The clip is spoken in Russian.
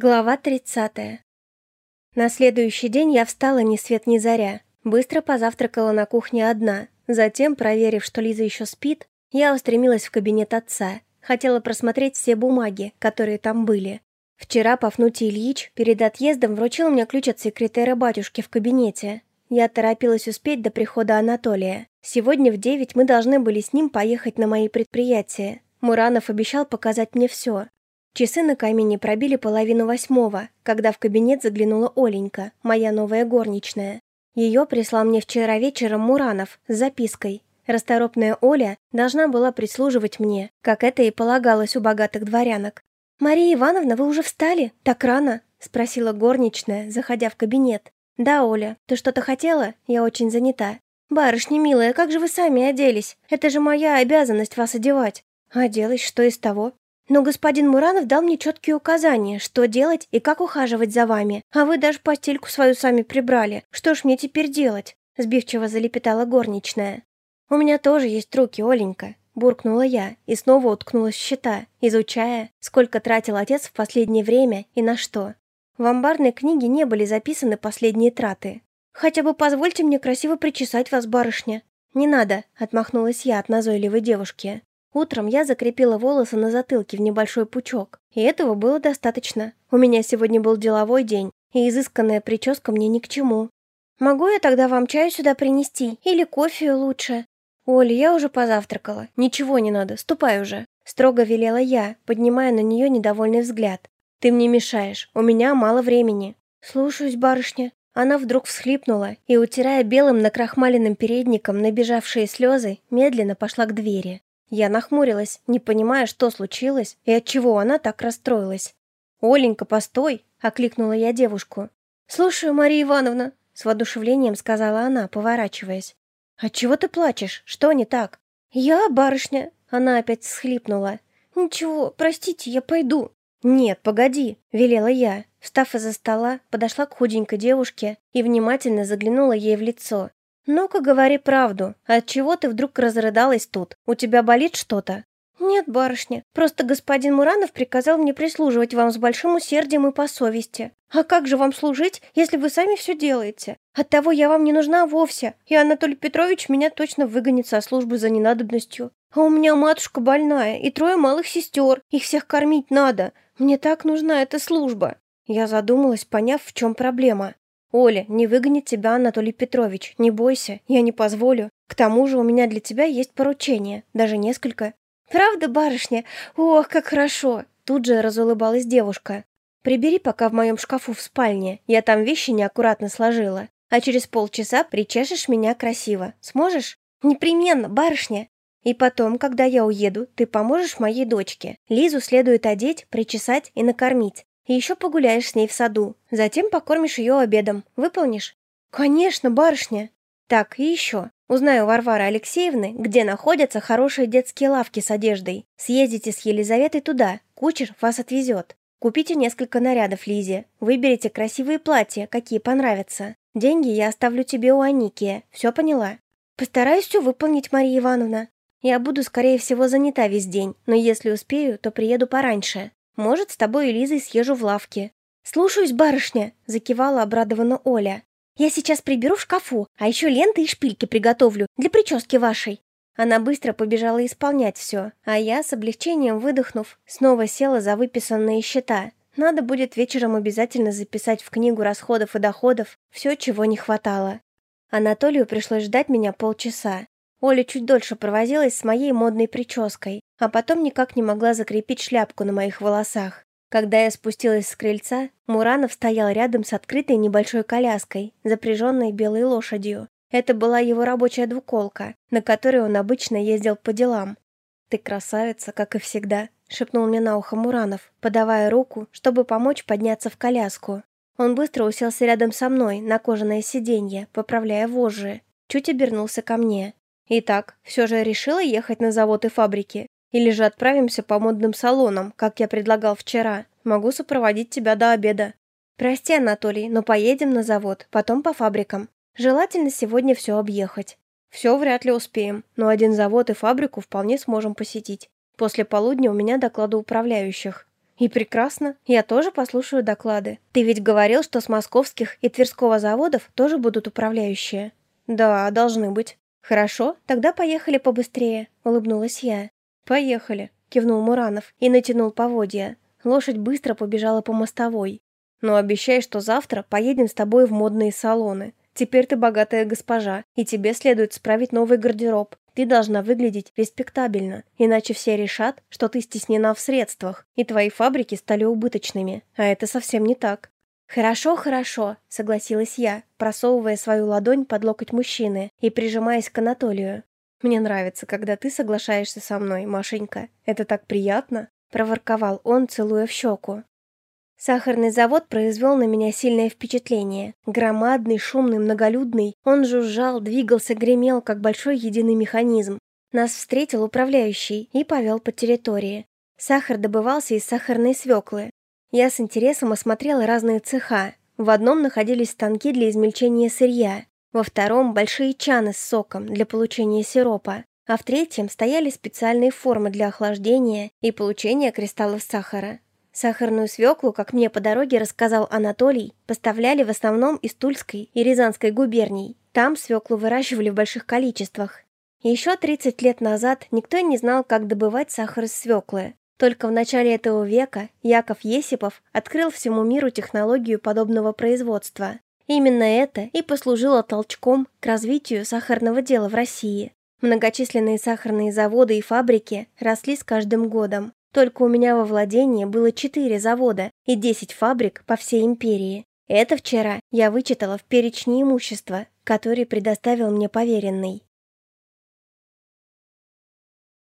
Глава 30. На следующий день я встала ни свет ни заря. Быстро позавтракала на кухне одна. Затем, проверив, что Лиза еще спит, я устремилась в кабинет отца. Хотела просмотреть все бумаги, которые там были. Вчера Пафнутий Ильич перед отъездом вручил мне ключ от секретаря батюшки в кабинете. Я торопилась успеть до прихода Анатолия. Сегодня в девять мы должны были с ним поехать на мои предприятия. Муранов обещал показать мне все, Часы на камине пробили половину восьмого, когда в кабинет заглянула Оленька, моя новая горничная. Ее прислал мне вчера вечером Муранов с запиской. Расторопная Оля должна была прислуживать мне, как это и полагалось у богатых дворянок. «Мария Ивановна, вы уже встали? Так рано?» – спросила горничная, заходя в кабинет. «Да, Оля, ты что-то хотела? Я очень занята». «Барышня милая, как же вы сами оделись? Это же моя обязанность вас одевать». «Оделась, что из того? Но господин Муранов дал мне четкие указания, что делать и как ухаживать за вами, а вы даже постельку свою сами прибрали. Что ж мне теперь делать?» Сбивчиво залепетала горничная. «У меня тоже есть руки, Оленька», – буркнула я и снова уткнулась в счета, изучая, сколько тратил отец в последнее время и на что. В амбарной книге не были записаны последние траты. «Хотя бы позвольте мне красиво причесать вас, барышня». «Не надо», – отмахнулась я от назойливой девушки. Утром я закрепила волосы на затылке в небольшой пучок, и этого было достаточно. У меня сегодня был деловой день, и изысканная прическа мне ни к чему. Могу я тогда вам чаю сюда принести? Или кофе лучше? Оля, я уже позавтракала. Ничего не надо, ступай уже. Строго велела я, поднимая на нее недовольный взгляд. Ты мне мешаешь, у меня мало времени. Слушаюсь, барышня. Она вдруг всхлипнула и, утирая белым накрахмаленным передником набежавшие слезы, медленно пошла к двери. Я нахмурилась, не понимая, что случилось и от чего она так расстроилась. «Оленька, постой!» – окликнула я девушку. «Слушаю, Мария Ивановна», – с воодушевлением сказала она, поворачиваясь. «Отчего ты плачешь? Что не так?» «Я, барышня», – она опять всхлипнула. «Ничего, простите, я пойду». «Нет, погоди», – велела я. Встав из-за стола, подошла к худенькой девушке и внимательно заглянула ей в лицо. «Ну-ка, говори правду. Отчего ты вдруг разрыдалась тут? У тебя болит что-то?» «Нет, барышня, просто господин Муранов приказал мне прислуживать вам с большим усердием и по совести. А как же вам служить, если вы сами все делаете? Оттого я вам не нужна вовсе, и Анатолий Петрович меня точно выгонит со службы за ненадобностью. А у меня матушка больная и трое малых сестер, их всех кормить надо. Мне так нужна эта служба». Я задумалась, поняв, в чем проблема. «Оля, не выгонит тебя Анатолий Петрович, не бойся, я не позволю. К тому же у меня для тебя есть поручение, даже несколько». «Правда, барышня? Ох, как хорошо!» Тут же разулыбалась девушка. «Прибери пока в моем шкафу в спальне, я там вещи неаккуратно сложила. А через полчаса причешешь меня красиво. Сможешь?» «Непременно, барышня!» И потом, когда я уеду, ты поможешь моей дочке. Лизу следует одеть, причесать и накормить. И еще погуляешь с ней в саду. Затем покормишь ее обедом. Выполнишь? Конечно, барышня. Так, и еще. Узнаю Варвары Алексеевны, где находятся хорошие детские лавки с одеждой. Съездите с Елизаветой туда. Кучер вас отвезет. Купите несколько нарядов Лизе. Выберите красивые платья, какие понравятся. Деньги я оставлю тебе у Аники. Все поняла? Постараюсь все выполнить, Мария Ивановна. Я буду, скорее всего, занята весь день, но если успею, то приеду пораньше. Может, с тобой и Лизой съезжу в лавке». «Слушаюсь, барышня!» – закивала обрадованно Оля. «Я сейчас приберу в шкафу, а еще ленты и шпильки приготовлю для прически вашей». Она быстро побежала исполнять все, а я, с облегчением выдохнув, снова села за выписанные счета. Надо будет вечером обязательно записать в книгу расходов и доходов все, чего не хватало. Анатолию пришлось ждать меня полчаса. Оля чуть дольше провозилась с моей модной прической, а потом никак не могла закрепить шляпку на моих волосах. Когда я спустилась с крыльца, Муранов стоял рядом с открытой небольшой коляской, запряженной белой лошадью. Это была его рабочая двуколка, на которой он обычно ездил по делам. «Ты красавица, как и всегда», — шепнул мне на ухо Муранов, подавая руку, чтобы помочь подняться в коляску. Он быстро уселся рядом со мной на кожаное сиденье, поправляя вожжи. Чуть обернулся ко мне. Итак, все же решила ехать на завод и фабрики? Или же отправимся по модным салонам, как я предлагал вчера? Могу сопроводить тебя до обеда. Прости, Анатолий, но поедем на завод, потом по фабрикам. Желательно сегодня все объехать. Все вряд ли успеем, но один завод и фабрику вполне сможем посетить. После полудня у меня доклады управляющих. И прекрасно, я тоже послушаю доклады. Ты ведь говорил, что с московских и Тверского заводов тоже будут управляющие. Да, должны быть. Хорошо, тогда поехали побыстрее, улыбнулась я. Поехали, кивнул Муранов и натянул поводья. Лошадь быстро побежала по мостовой. Но обещай, что завтра поедем с тобой в модные салоны. Теперь ты богатая госпожа, и тебе следует справить новый гардероб. Ты должна выглядеть респектабельно, иначе все решат, что ты стеснена в средствах, и твои фабрики стали убыточными. А это совсем не так. «Хорошо, хорошо», — согласилась я, просовывая свою ладонь под локоть мужчины и прижимаясь к Анатолию. «Мне нравится, когда ты соглашаешься со мной, Машенька. Это так приятно», — проворковал он, целуя в щеку. Сахарный завод произвел на меня сильное впечатление. Громадный, шумный, многолюдный, он жужжал, двигался, гремел, как большой единый механизм. Нас встретил управляющий и повел по территории. Сахар добывался из сахарной свеклы. Я с интересом осмотрела разные цеха. В одном находились станки для измельчения сырья, во втором – большие чаны с соком для получения сиропа, а в третьем стояли специальные формы для охлаждения и получения кристаллов сахара. Сахарную свеклу, как мне по дороге рассказал Анатолий, поставляли в основном из Тульской и Рязанской губерний. Там свеклу выращивали в больших количествах. Еще 30 лет назад никто не знал, как добывать сахар из свеклы. Только в начале этого века Яков Есипов открыл всему миру технологию подобного производства. Именно это и послужило толчком к развитию сахарного дела в России. Многочисленные сахарные заводы и фабрики росли с каждым годом. Только у меня во владении было четыре завода и десять фабрик по всей империи. Это вчера я вычитала в перечне имущества, который предоставил мне поверенный.